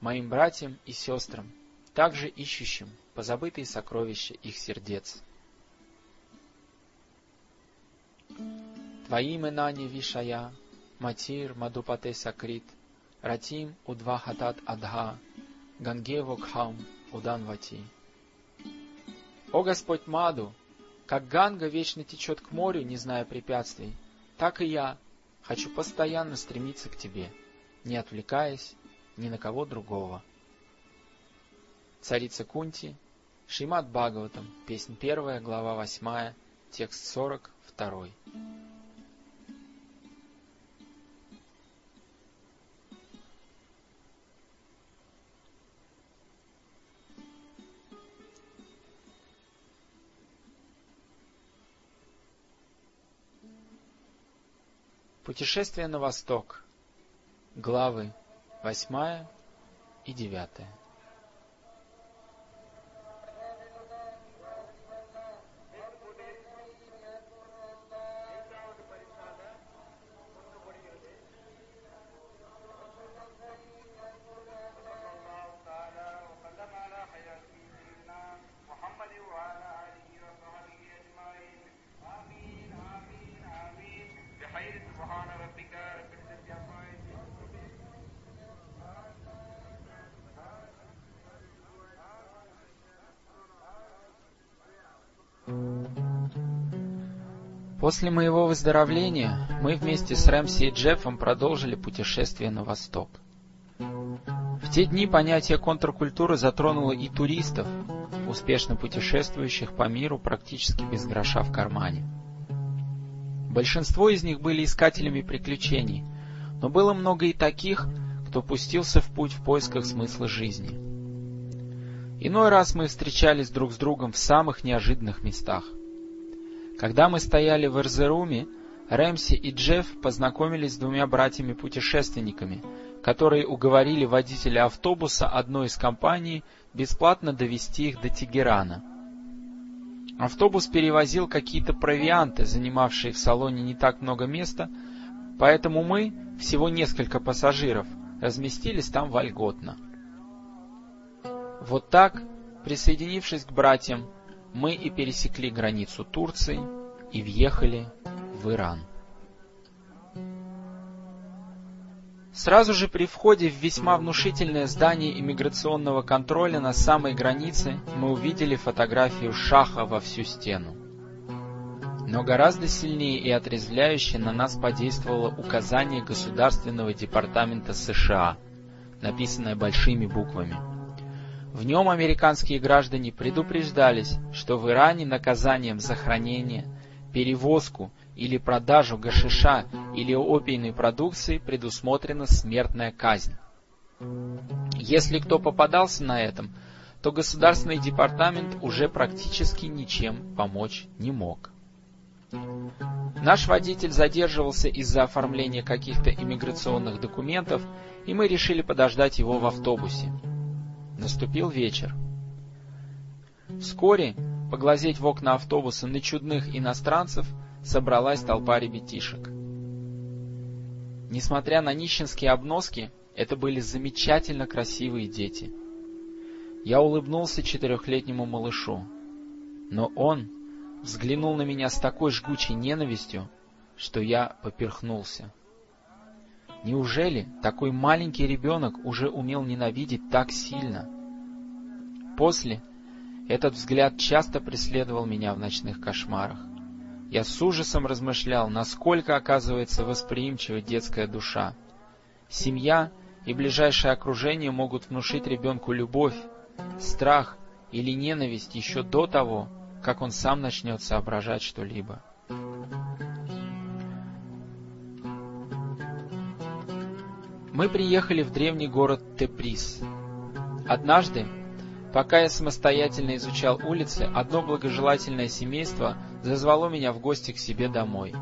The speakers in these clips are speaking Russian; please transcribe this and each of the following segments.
моим братьям и сестрам, также ищущим позабытые сокровища их сердец. Твои имена не вишая, Матир Мадупате Сакрит, Ратим Удвахатат Адха, Гангевокхам Уданвати. О Господь Маду, как Ганга вечно течет к морю, не зная препятствий, так и я хочу постоянно стремиться к Тебе, не отвлекаясь ни на кого другого. Царица Кунти, Шримад Бхагаватам, песнь первая, глава восьмая, текст сорок второй. Путешествие на восток. Главы восьмая и девятая. После моего выздоровления мы вместе с Рэмси и Джеффом продолжили путешествие на восток. В те дни понятие контркультуры затронуло и туристов, успешно путешествующих по миру практически без гроша в кармане. Большинство из них были искателями приключений, но было много и таких, кто пустился в путь в поисках смысла жизни. Иной раз мы встречались друг с другом в самых неожиданных местах. Когда мы стояли в Эрзеруме, Рэмси и Джефф познакомились с двумя братьями-путешественниками, которые уговорили водителя автобуса одной из компаний бесплатно довести их до Тегерана. Автобус перевозил какие-то провианты, занимавшие в салоне не так много места, поэтому мы, всего несколько пассажиров, разместились там вольготно. Вот так, присоединившись к братьям, мы и пересекли границу Турции и въехали в Иран. Сразу же при входе в весьма внушительное здание иммиграционного контроля на самой границе мы увидели фотографию Шаха во всю стену. Но гораздо сильнее и отрезвляюще на нас подействовало указание Государственного департамента США, написанное большими буквами – в нем американские граждане предупреждались, что в Иране наказанием за хранение, перевозку или продажу гашиша или опийной продукции предусмотрена смертная казнь. Если кто попадался на этом, то Государственный департамент уже практически ничем помочь не мог. Наш водитель задерживался из-за оформления каких-то иммиграционных документов, и мы решили подождать его в автобусе. Наступил вечер. Вскоре поглазеть в окна автобуса на чудных иностранцев собралась толпа ребятишек. Несмотря на нищенские обноски, это были замечательно красивые дети. Я улыбнулся четырехлетнему малышу, но он взглянул на меня с такой жгучей ненавистью, что я поперхнулся. Неужели такой маленький ребенок уже умел ненавидеть так сильно? После этот взгляд часто преследовал меня в ночных кошмарах. Я с ужасом размышлял, насколько оказывается восприимчива детская душа. Семья и ближайшее окружение могут внушить ребенку любовь, страх или ненависть еще до того, как он сам начнет соображать что-либо. Мы приехали в древний город Теприс. Однажды, пока я самостоятельно изучал улицы, одно благожелательное семейство зазвало меня в гости к себе домой,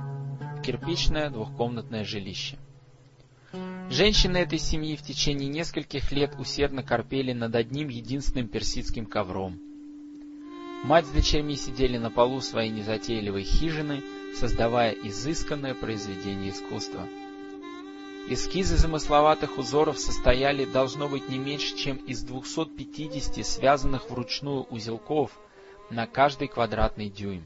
кирпичное двухкомнатное жилище. Женщины этой семьи в течение нескольких лет усердно корпели над одним единственным персидским ковром. Мать с дочерьми сидели на полу своей незатейливой хижины, создавая изысканное произведение искусства. Эскизы замысловатых узоров состояли, должно быть, не меньше, чем из 250 связанных вручную узелков на каждый квадратный дюйм.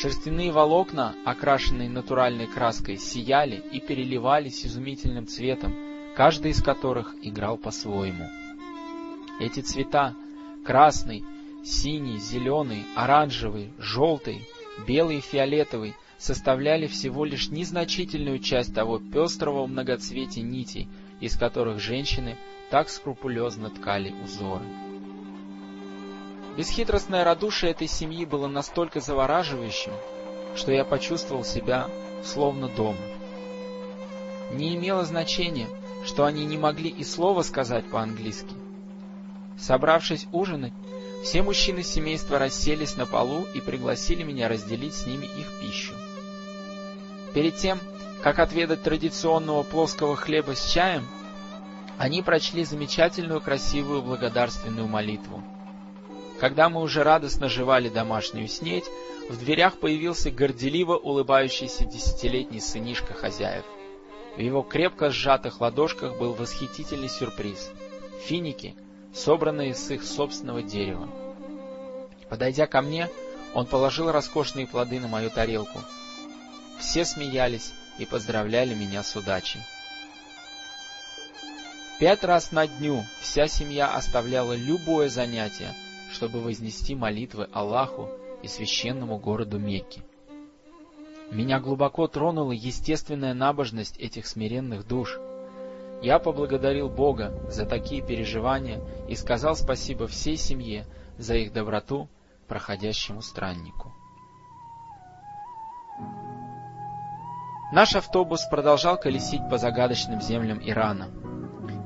Шерстяные волокна, окрашенные натуральной краской, сияли и переливались изумительным цветом, каждый из которых играл по-своему. Эти цвета — красный, синий, зеленый, оранжевый, желтый, белый и фиолетовый — составляли всего лишь незначительную часть того пестрого многоцветия нитей, из которых женщины так скрупулезно ткали узоры. Бесхитростное радушие этой семьи было настолько завораживающим, что я почувствовал себя словно дома. Не имело значения, что они не могли и слова сказать по-английски. Собравшись ужинать, все мужчины семейства расселись на полу и пригласили меня разделить с ними их пищу. Перед тем, как отведать традиционного плоского хлеба с чаем, они прочли замечательную красивую благодарственную молитву — когда мы уже радостно жевали домашнюю снедь, в дверях появился горделиво улыбающийся десятилетний сынишка хозяев. В его крепко сжатых ладошках был восхитительный сюрприз — финики, собранные с их собственного дерева. Подойдя ко мне, он положил роскошные плоды на мою тарелку. Все смеялись и поздравляли меня с удачей. Пять раз на дню вся семья оставляла любое занятие — чтобы вознести молитвы Аллаху и священному городу Мекки. Меня глубоко тронула естественная набожность этих смиренных душ. Я поблагодарил Бога за такие переживания и сказал спасибо всей семье за их доброту проходящему страннику. Наш автобус продолжал колесить по загадочным землям Ирана.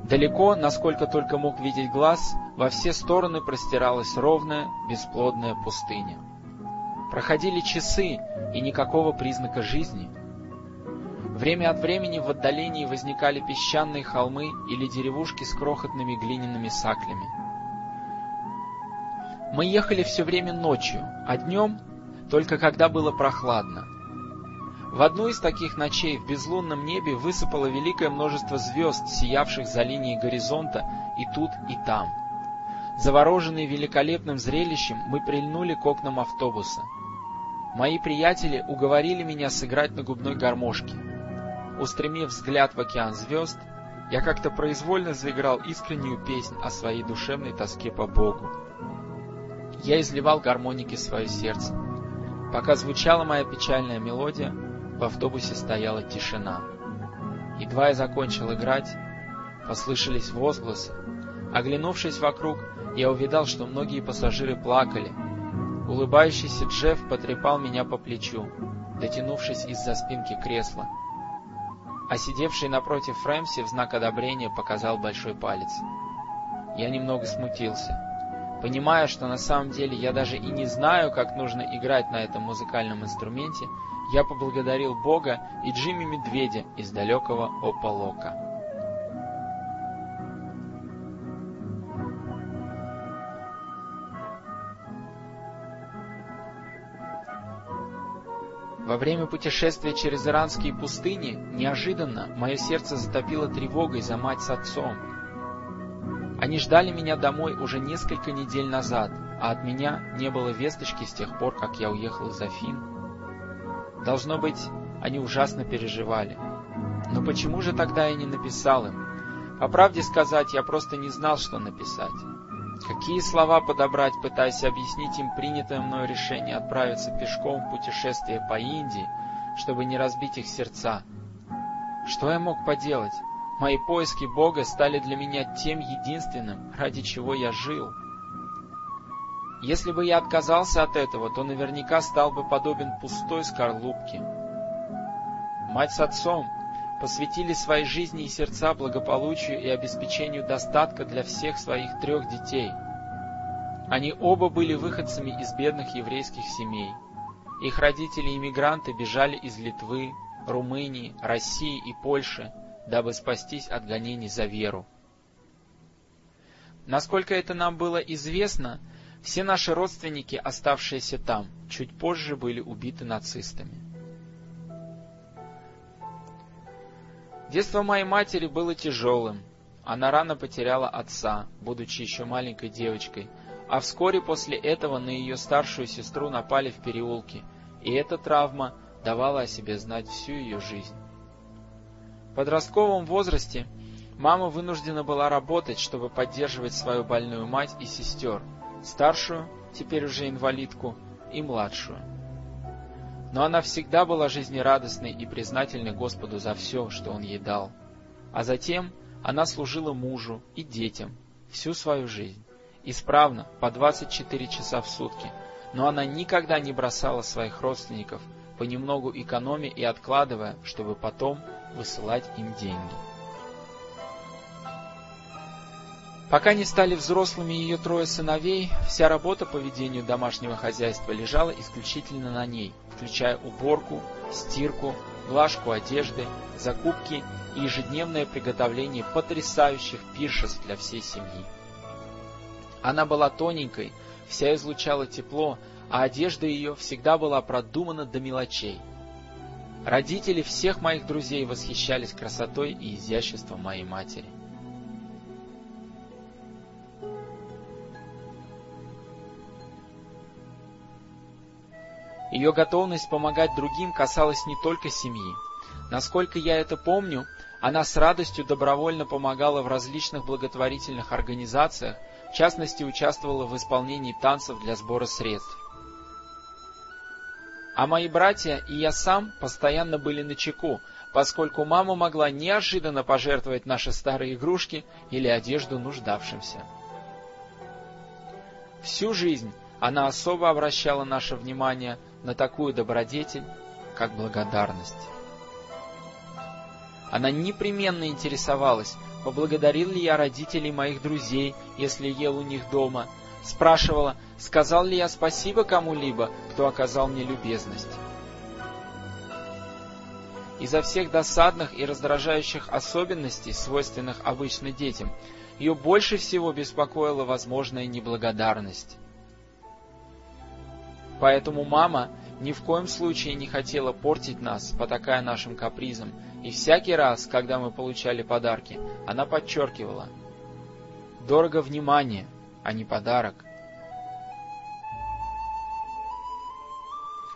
Далеко, насколько только мог видеть глаз, во все стороны простиралась ровная, бесплодная пустыня. Проходили часы, и никакого признака жизни. Время от времени в отдалении возникали песчаные холмы или деревушки с крохотными глиняными саклями. Мы ехали все время ночью, а днем только когда было прохладно. В одну из таких ночей в безлунном небе высыпало великое множество звезд, сиявших за линией горизонта и тут, и там. Завороженные великолепным зрелищем, мы прильнули к окнам автобуса. Мои приятели уговорили меня сыграть на губной гармошке. Устремив взгляд в океан звезд, я как-то произвольно заиграл искреннюю песнь о своей душевной тоске по Богу. Я изливал гармоники свое сердце. Пока звучала моя печальная мелодия, в автобусе стояла тишина. Едва я закончил играть, послышались возгласы. Оглянувшись вокруг, я увидал, что многие пассажиры плакали. Улыбающийся Джефф потрепал меня по плечу, дотянувшись из-за спинки кресла. А сидевший напротив Фрэмси в знак одобрения показал большой палец. Я немного смутился, понимая, что на самом деле я даже и не знаю, как нужно играть на этом музыкальном инструменте, я поблагодарил Бога и Джимми Медведя из далекого Ополока. Во время путешествия через иранские пустыни неожиданно мое сердце затопило тревогой за мать с отцом. Они ждали меня домой уже несколько недель назад, а от меня не было весточки с тех пор, как я уехал из Афин Должно быть, они ужасно переживали. Но почему же тогда я не написал им? По правде сказать, я просто не знал, что написать. Какие слова подобрать, пытаясь объяснить им принятое мною решение отправиться пешком в путешествие по Индии, чтобы не разбить их сердца? Что я мог поделать? Мои поиски Бога стали для меня тем единственным, ради чего я жил. Если бы я отказался от этого, то наверняка стал бы подобен пустой скорлупке. Мать с отцом, посвятили свои жизни и сердца благополучию и обеспечению достатка для всех своих трех детей. Они оба были выходцами из бедных еврейских семей. Их родители-иммигранты бежали из Литвы, Румынии, России и Польши, дабы спастись от гонений за веру. Насколько это нам было известно, все наши родственники, оставшиеся там, чуть позже были убиты нацистами. Детство моей матери было тяжелым. Она рано потеряла отца, будучи еще маленькой девочкой, а вскоре после этого на ее старшую сестру напали в переулке, и эта травма давала о себе знать всю ее жизнь. В подростковом возрасте мама вынуждена была работать, чтобы поддерживать свою больную мать и сестер, старшую, теперь уже инвалидку, и младшую. Но она всегда была жизнерадостной и признательной Господу за все, что Он ей дал. А затем она служила мужу и детям всю свою жизнь, исправно, по 24 часа в сутки, но она никогда не бросала своих родственников, понемногу экономя и откладывая, чтобы потом высылать им деньги. Пока не стали взрослыми ее трое сыновей, вся работа по ведению домашнего хозяйства лежала исключительно на ней, включая уборку, стирку, глажку одежды, закупки и ежедневное приготовление потрясающих пиршеств для всей семьи. Она была тоненькой, вся излучала тепло, а одежда ее всегда была продумана до мелочей. Родители всех моих друзей восхищались красотой и изяществом моей матери. Ее готовность помогать другим касалась не только семьи. Насколько я это помню, она с радостью добровольно помогала в различных благотворительных организациях, в частности участвовала в исполнении танцев для сбора средств. А мои братья и я сам постоянно были на чеку, поскольку мама могла неожиданно пожертвовать наши старые игрушки или одежду нуждавшимся. Всю жизнь она особо обращала наше внимание на такую добродетель, как благодарность. Она непременно интересовалась, поблагодарил ли я родителей моих друзей, если ел у них дома, спрашивала, сказал ли я спасибо кому-либо, кто оказал мне любезность. Из-за всех досадных и раздражающих особенностей, свойственных обычно детям, ее больше всего беспокоила возможная неблагодарность. Поэтому мама ни в коем случае не хотела портить нас, потакая нашим капризам, и всякий раз, когда мы получали подарки, она подчеркивала «Дорого внимание, а не подарок».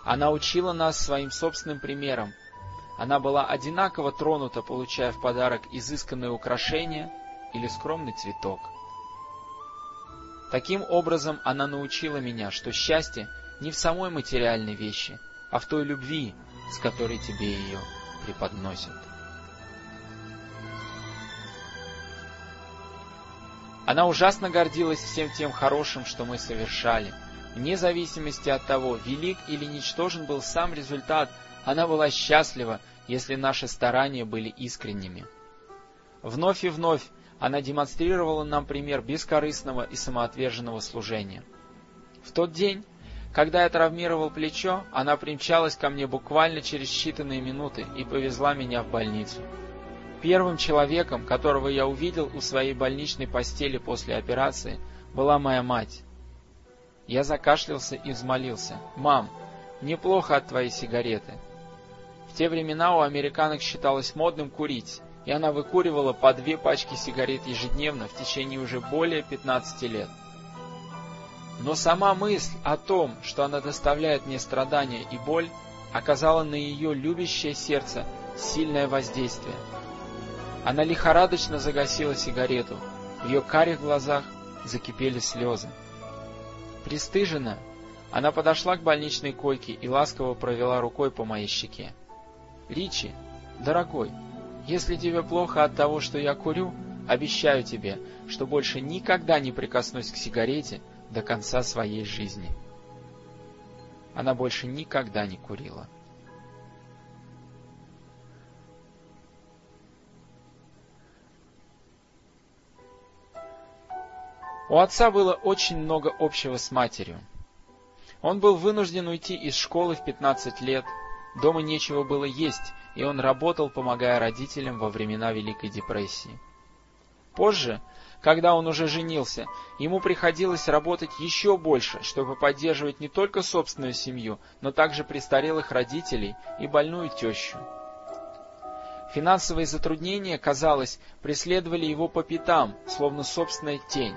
Она учила нас своим собственным примером. Она была одинаково тронута, получая в подарок изысканное украшение или скромный цветок. Таким образом, она научила меня, что счастье не в самой материальной вещи, а в той любви, с которой тебе ее преподносят. Она ужасно гордилась всем тем хорошим, что мы совершали. Вне зависимости от того, велик или ничтожен был сам результат, она была счастлива, если наши старания были искренними. Вновь и вновь она демонстрировала нам пример бескорыстного и самоотверженного служения. В тот день когда я травмировал плечо, она примчалась ко мне буквально через считанные минуты и повезла меня в больницу. Первым человеком, которого я увидел у своей больничной постели после операции, была моя мать. Я закашлялся и взмолился. «Мам, мне плохо от твоей сигареты». В те времена у американок считалось модным курить, и она выкуривала по две пачки сигарет ежедневно в течение уже более 15 лет. Но сама мысль о том, что она доставляет мне страдания и боль, оказала на ее любящее сердце сильное воздействие. Она лихорадочно загасила сигарету, в ее карих глазах закипели слезы. Пристыжена, она подошла к больничной койке и ласково провела рукой по моей щеке. «Ричи, дорогой, если тебе плохо от того, что я курю, обещаю тебе, что больше никогда не прикоснусь к сигарете, до конца своей жизни. Она больше никогда не курила. У отца было очень много общего с матерью. Он был вынужден уйти из школы в 15 лет, дома нечего было есть, и он работал, помогая родителям во времена Великой депрессии. Позже когда он уже женился, ему приходилось работать еще больше, чтобы поддерживать не только собственную семью, но также престарелых родителей и больную тещу. Финансовые затруднения, казалось, преследовали его по пятам, словно собственная тень.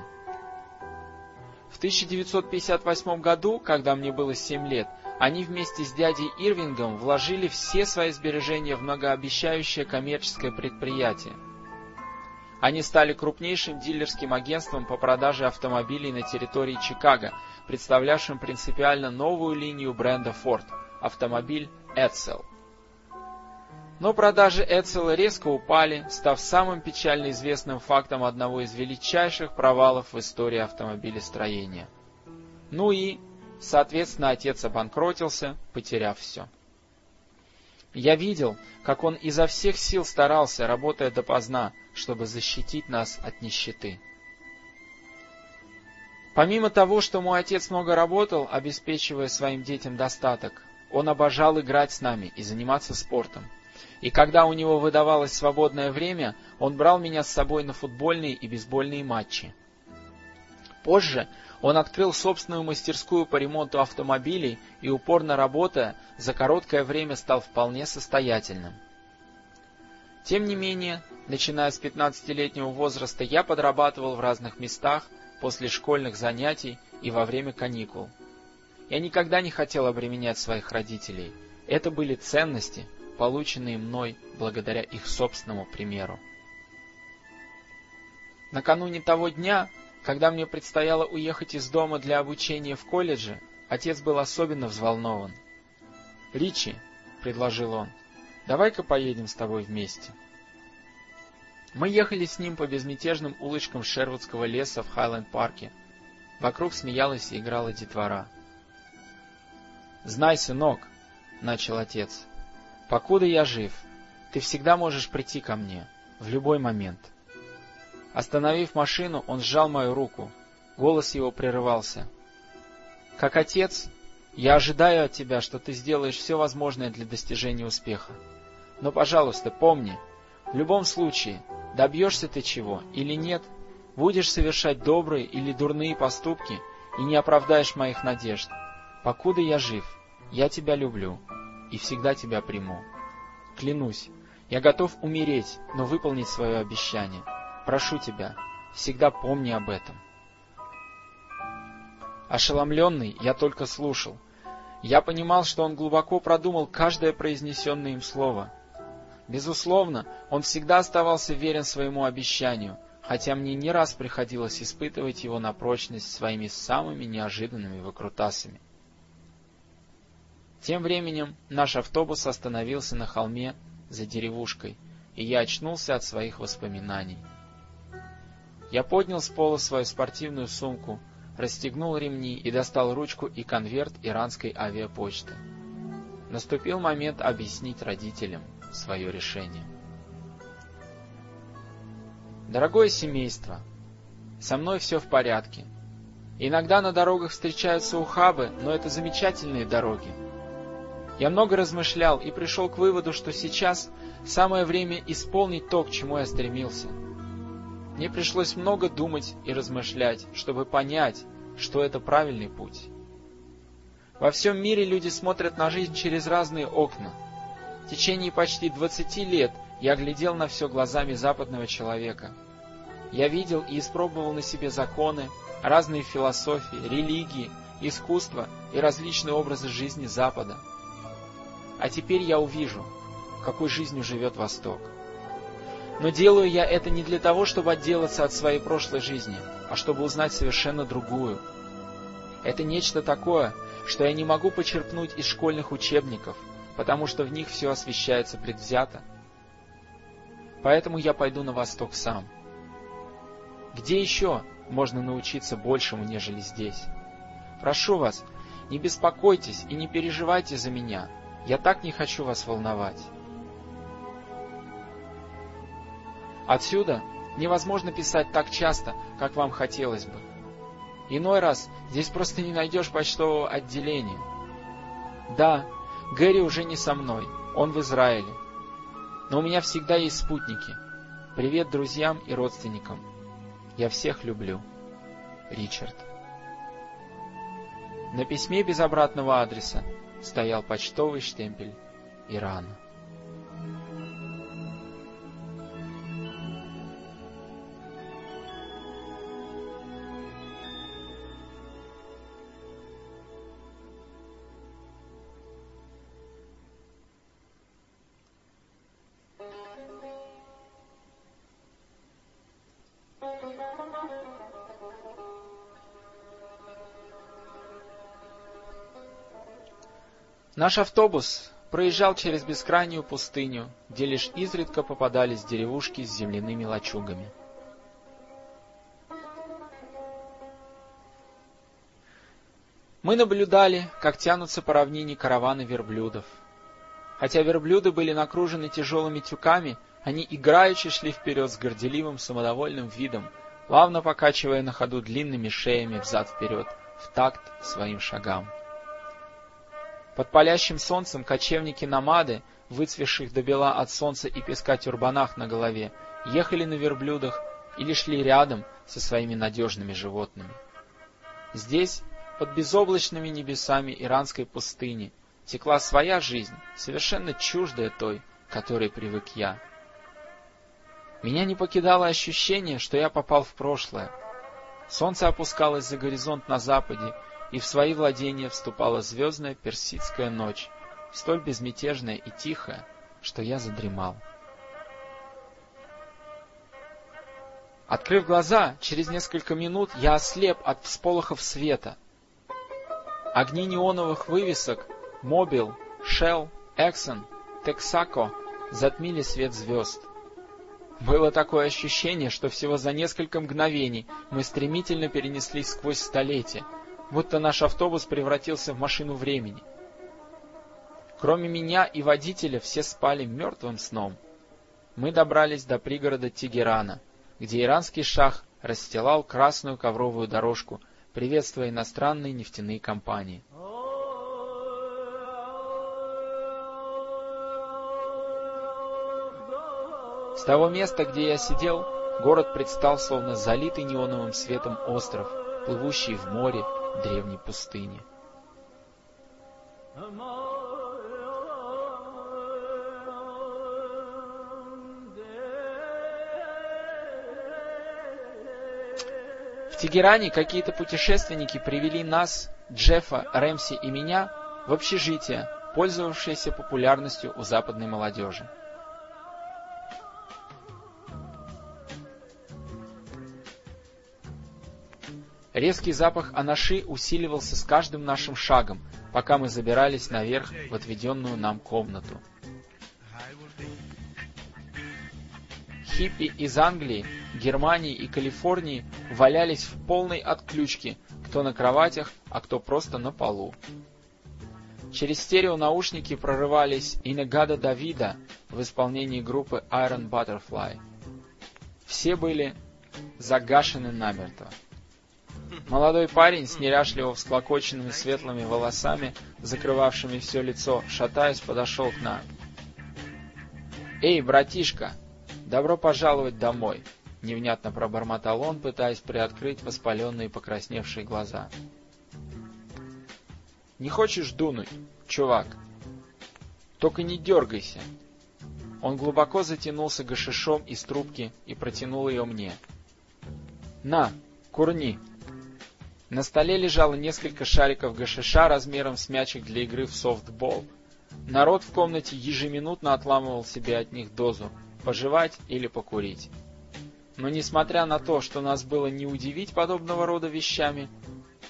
В 1958 году, когда мне было 7 лет, они вместе с дядей Ирвингом вложили все свои сбережения в многообещающее коммерческое предприятие. Они стали крупнейшим дилерским агентством по продаже автомобилей на территории Чикаго, представлявшим принципиально новую линию бренда Ford – автомобиль Edsel. Но продажи Эцела резко упали, став самым печально известным фактом одного из величайших провалов в истории автомобилестроения. Ну и, соответственно, отец обанкротился, потеряв все. Я видел, как он изо всех сил старался, работая допоздна, чтобы защитить нас от нищеты. Помимо того, что мой отец много работал, обеспечивая своим детям достаток, он обожал играть с нами и заниматься спортом. И когда у него выдавалось свободное время, он брал меня с собой на футбольные и бейсбольные матчи. Позже он открыл собственную мастерскую по ремонту автомобилей и, упорно работая, за короткое время стал вполне состоятельным. Тем не менее, начиная с 15-летнего возраста, я подрабатывал в разных местах после школьных занятий и во время каникул. Я никогда не хотел обременять своих родителей. Это были ценности, полученные мной благодаря их собственному примеру. Накануне того дня, когда мне предстояло уехать из дома для обучения в колледже, отец был особенно взволнован. "Ричи", предложил он. "Давай-ка поедем с тобой вместе". Мы ехали с ним по безмятежным улочкам Шервудского леса в Хайленд-парке. Вокруг смеялась и играла детвора. "Знай, сынок", начал отец. Покуда я жив, ты всегда можешь прийти ко мне в любой момент. Остановив машину, он сжал мою руку. Голос его прерывался. Как отец, я ожидаю от тебя, что ты сделаешь все возможное для достижения успеха. Но, пожалуйста, помни, в любом случае, добьешься ты чего или нет, будешь совершать добрые или дурные поступки и не оправдаешь моих надежд. Покуда я жив, я тебя люблю и всегда тебя приму. Клянусь, я готов умереть, но выполнить свое обещание. Прошу тебя, всегда помни об этом. Ошеломленный, я только слушал. Я понимал, что он глубоко продумал каждое произнесенное им слово. Безусловно, он всегда оставался верен своему обещанию, хотя мне не раз приходилось испытывать его на прочность своими самыми неожиданными выкрутасами. Тем временем наш автобус остановился на холме за деревушкой, и я очнулся от своих воспоминаний. Я поднял с пола свою спортивную сумку, расстегнул ремни и достал ручку и конверт иранской авиапочты. Наступил момент объяснить родителям свое решение. Дорогое семейство, со мной все в порядке. Иногда на дорогах встречаются ухабы, но это замечательные дороги. Я много размышлял и пришел к выводу, что сейчас самое время исполнить то, к чему я стремился. Мне пришлось много думать и размышлять, чтобы понять, что это правильный путь. Во всем мире люди смотрят на жизнь через разные окна. В течение почти 20 лет я глядел на все глазами западного человека. Я видел и испробовал на себе законы, разные философии, религии, искусство и различные образы жизни Запада. А теперь я увижу, какой жизнью живет Восток. Но делаю я это не для того, чтобы отделаться от своей прошлой жизни, а чтобы узнать совершенно другую. Это нечто такое, что я не могу почерпнуть из школьных учебников, потому что в них все освещается предвзято. Поэтому я пойду на восток сам. Где еще можно научиться большему, нежели здесь? Прошу вас, не беспокойтесь и не переживайте за меня. Я так не хочу вас волновать. Отсюда невозможно писать так часто, как вам хотелось бы. Иной раз здесь просто не найдешь почтового отделения. Да, Гэри уже не со мной, он в Израиле. Но у меня всегда есть спутники. Привет друзьям и родственникам. Я всех люблю. Ричард. На письме без обратного адреса стоял почтовый штемпель Ирана. Наш автобус проезжал через бескрайнюю пустыню, где лишь изредка попадались деревушки с земляными лачугами. Мы наблюдали, как тянутся по равнине караваны верблюдов. Хотя верблюды были накружены тяжелыми тюками, они играючи шли вперед с горделивым самодовольным видом, плавно покачивая на ходу длинными шеями взад-вперед, в такт своим шагам. Под палящим солнцем кочевники-номады, выцвевших до бела от солнца и песка тюрбанах на голове, ехали на верблюдах или шли рядом со своими надежными животными. Здесь, под безоблачными небесами иранской пустыни, текла своя жизнь, совершенно чуждая той, которой привык я. Меня не покидало ощущение, что я попал в прошлое. Солнце опускалось за горизонт на западе, и в свои владения вступала звездная персидская ночь, столь безмятежная и тихая, что я задремал. Открыв глаза, через несколько минут я ослеп от всполохов света. Огни неоновых вывесок Мобил, Shell, Exxon, Texaco затмили свет звезд. Было такое ощущение, что всего за несколько мгновений мы стремительно перенеслись сквозь столетия, будто наш автобус превратился в машину времени. Кроме меня и водителя все спали мертвым сном. Мы добрались до пригорода Тегерана, где иранский шах расстилал красную ковровую дорожку, приветствуя иностранные нефтяные компании. С того места, где я сидел, город предстал словно залитый неоновым светом остров, плывущий в море древней пустыни. В Тегеране какие-то путешественники привели нас, Джеффа, Рэмси и меня в общежитие, пользовавшееся популярностью у западной молодежи. Резкий запах анаши усиливался с каждым нашим шагом, пока мы забирались наверх в отведенную нам комнату. Хиппи из Англии, Германии и Калифорнии валялись в полной отключке, кто на кроватях, а кто просто на полу. Через стереонаушники прорывались Инегада Давида в исполнении группы Iron Butterfly. Все были загашены намертво. Молодой парень с неряшливо всклокоченными светлыми волосами, закрывавшими все лицо, шатаясь, подошел к нам. «Эй, братишка, добро пожаловать домой!» — невнятно пробормотал он, пытаясь приоткрыть воспаленные покрасневшие глаза. «Не хочешь дунуть, чувак? Только не дергайся!» Он глубоко затянулся гашишом из трубки и протянул ее мне. «На, курни!» На столе лежало несколько шариков гашиша размером с мячик для игры в софтбол. Народ в комнате ежеминутно отламывал себе от них дозу – пожевать или покурить. Но несмотря на то, что нас было не удивить подобного рода вещами,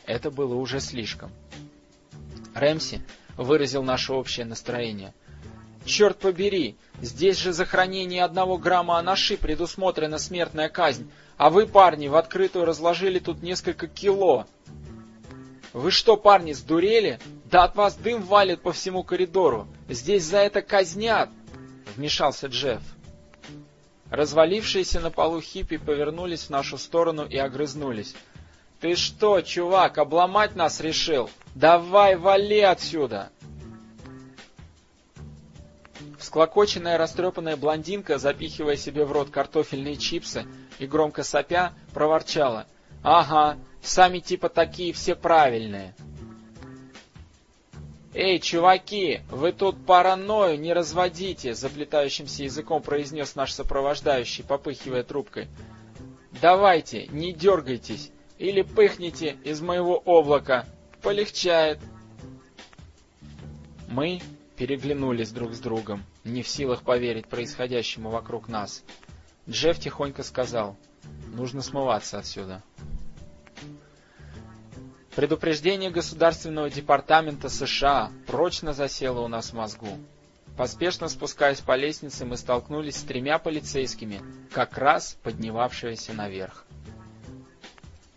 это было уже слишком. Рэмси выразил наше общее настроение. «Черт побери, здесь же за хранение одного грамма анаши предусмотрена смертная казнь, а вы, парни, в открытую разложили тут несколько кило. Вы что, парни, сдурели? Да от вас дым валит по всему коридору. Здесь за это казнят, вмешался Джефф. Развалившиеся на полу хиппи повернулись в нашу сторону и огрызнулись. Ты что, чувак, обломать нас решил? Давай, вали отсюда! Всклокоченная растрепанная блондинка, запихивая себе в рот картофельные чипсы и громко сопя, проворчала. «Ага, сами типа такие все правильные». «Эй, чуваки, вы тут паранойю не разводите!» — заплетающимся языком произнес наш сопровождающий, попыхивая трубкой. «Давайте, не дергайтесь, или пыхните из моего облака. Полегчает!» Мы переглянулись друг с другом, не в силах поверить происходящему вокруг нас. Джефф тихонько сказал, «Нужно смываться отсюда». Предупреждение Государственного департамента США прочно засело у нас в мозгу. Поспешно спускаясь по лестнице, мы столкнулись с тремя полицейскими, как раз поднимавшимися наверх.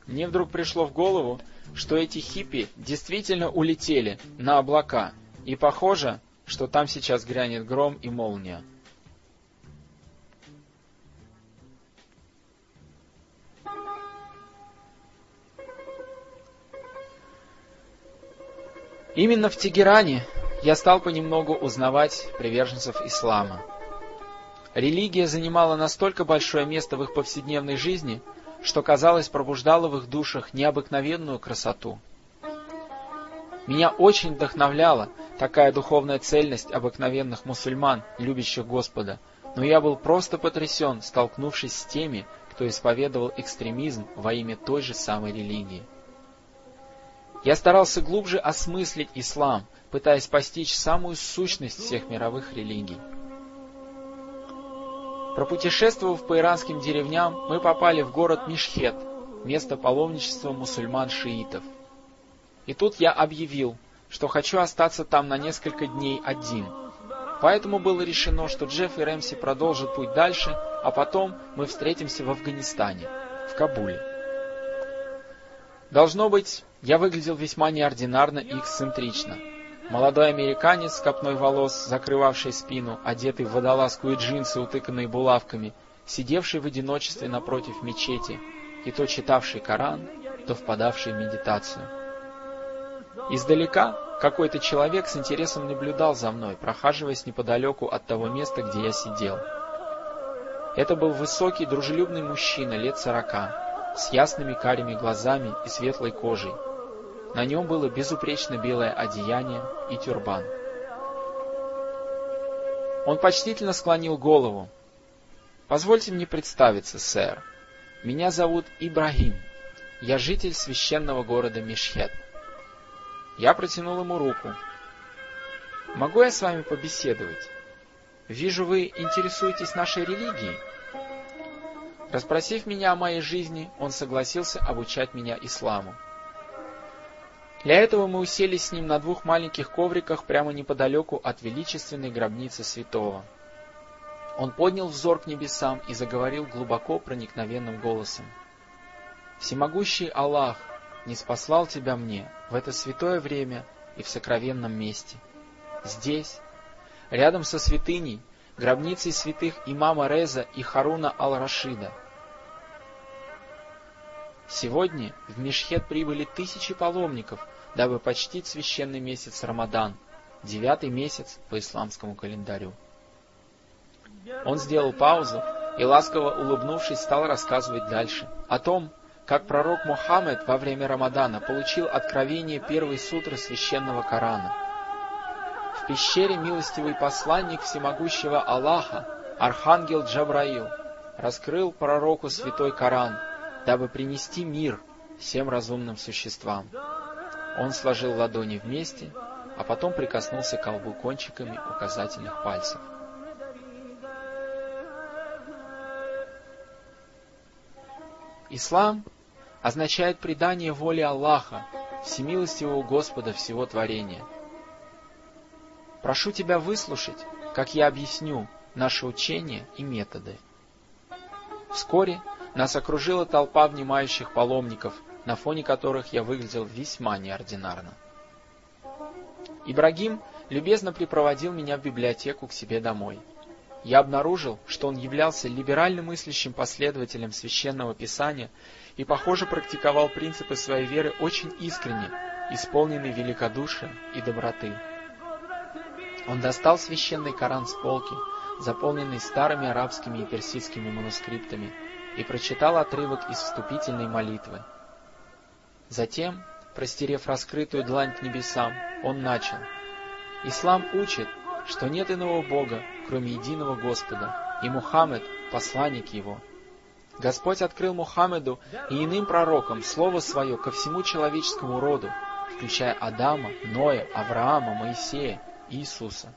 Мне вдруг пришло в голову, что эти хиппи действительно улетели на облака, и похоже, что там сейчас грянет гром и молния. Именно в Тегеране я стал понемногу узнавать приверженцев ислама. Религия занимала настолько большое место в их повседневной жизни, что, казалось, пробуждала в их душах необыкновенную красоту. Меня очень вдохновляла такая духовная цельность обыкновенных мусульман, любящих Господа, но я был просто потрясен, столкнувшись с теми, кто исповедовал экстремизм во имя той же самой религии. Я старался глубже осмыслить ислам, пытаясь постичь самую сущность всех мировых религий. Пропутешествовав по иранским деревням, мы попали в город Мишхет, место паломничества мусульман-шиитов. И тут я объявил, что хочу остаться там на несколько дней один. Поэтому было решено, что Джефф и Рэмси продолжат путь дальше, а потом мы встретимся в Афганистане, в Кабуле. Должно быть, я выглядел весьма неординарно и эксцентрично. Молодой американец с копной волос, закрывавший спину, одетый в водолазку и джинсы, утыканные булавками, сидевший в одиночестве напротив мечети и то читавший Коран, то впадавший в медитацию. Издалека какой-то человек с интересом наблюдал за мной, прохаживаясь неподалеку от того места, где я сидел. Это был высокий, дружелюбный мужчина лет сорока, с ясными карими глазами и светлой кожей. На нем было безупречно белое одеяние и тюрбан. Он почтительно склонил голову. «Позвольте мне представиться, сэр. Меня зовут Ибрагим. Я житель священного города Мишхет». Я протянул ему руку. «Могу я с вами побеседовать? Вижу, вы интересуетесь нашей религией». Распросив меня о моей жизни, он согласился обучать меня исламу. Для этого мы уселись с ним на двух маленьких ковриках прямо неподалеку от величественной гробницы святого. Он поднял взор к небесам и заговорил глубоко проникновенным голосом. «Всемогущий Аллах не спаслал тебя мне в это святое время и в сокровенном месте. Здесь, рядом со святыней, гробницей святых имама Реза и Харуна Ал-Рашида. Сегодня в Мешхет прибыли тысячи паломников, дабы почтить священный месяц Рамадан, девятый месяц по исламскому календарю. Он сделал паузу и, ласково улыбнувшись, стал рассказывать дальше о том, как пророк Мухаммед во время Рамадана получил откровение первой сутры священного Корана – в пещере милостивый посланник всемогущего Аллаха, архангел Джабраил, раскрыл пророку святой Коран, дабы принести мир всем разумным существам. Он сложил ладони вместе, а потом прикоснулся к колбу кончиками указательных пальцев. Ислам означает предание воли Аллаха, всемилостивого Господа всего творения – Прошу тебя выслушать, как я объясню наше учение и методы. Вскоре нас окружила толпа внимающих паломников, на фоне которых я выглядел весьма неординарно. Ибрагим любезно припроводил меня в библиотеку к себе домой. Я обнаружил, что он являлся либерально мыслящим последователем священного писания и, похоже, практиковал принципы своей веры очень искренне, исполненный великодушия и доброты. Он достал священный Коран с полки, заполненный старыми арабскими и персидскими манускриптами, и прочитал отрывок из вступительной молитвы. Затем, простерев раскрытую длань к небесам, он начал. «Ислам учит, что нет иного Бога, кроме единого Господа, и Мухаммед — посланник Его. Господь открыл Мухаммеду и иным пророкам Слово Свое ко всему человеческому роду, включая Адама, Ноя, Авраама, Моисея, Иисуса.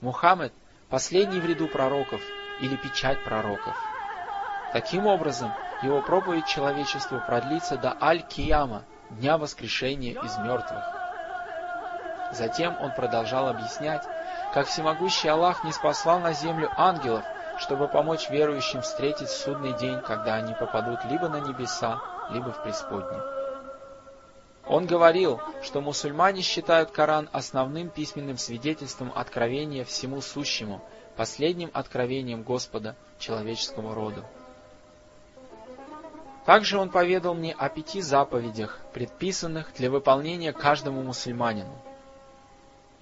Мухаммед – последний в ряду пророков или печать пророков. Таким образом, его проповедь человечеству продлится до Аль-Кияма, дня воскрешения из мертвых. Затем он продолжал объяснять, как всемогущий Аллах не спаслал на землю ангелов, чтобы помочь верующим встретить судный день, когда они попадут либо на небеса, либо в преисподнюю. Он говорил, что мусульмане считают Коран основным письменным свидетельством откровения всему сущему, последним откровением Господа человеческому роду. Также он поведал мне о пяти заповедях, предписанных для выполнения каждому мусульманину.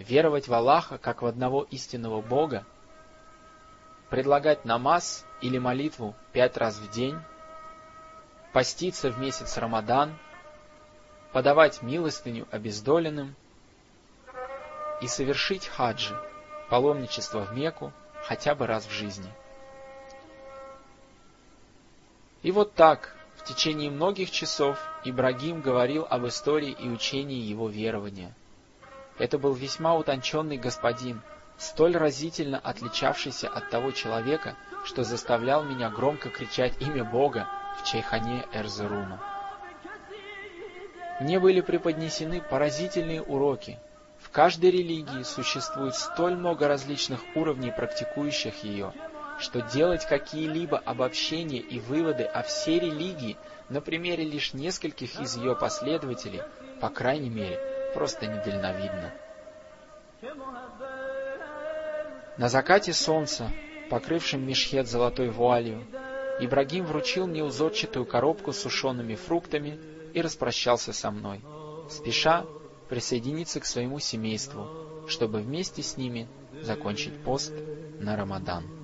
Веровать в Аллаха как в одного истинного Бога, предлагать намаз или молитву пять раз в день, поститься в месяц Рамадан – подавать милостыню обездоленным и совершить хаджи, паломничество в Мекку, хотя бы раз в жизни. И вот так, в течение многих часов, Ибрагим говорил об истории и учении его верования. Это был весьма утонченный господин, столь разительно отличавшийся от того человека, что заставлял меня громко кричать имя Бога в чайхане Эрзерума. Мне были преподнесены поразительные уроки. В каждой религии существует столь много различных уровней практикующих ее, что делать какие-либо обобщения и выводы о всей религии на примере лишь нескольких из ее последователей, по крайней мере, просто недальновидно. На закате солнца, покрывшем Мешхет золотой вуалью, Ибрагим вручил мне узорчатую коробку с сушеными фруктами, и распрощался со мной, спеша присоединиться к своему семейству, чтобы вместе с ними закончить пост на Рамадан.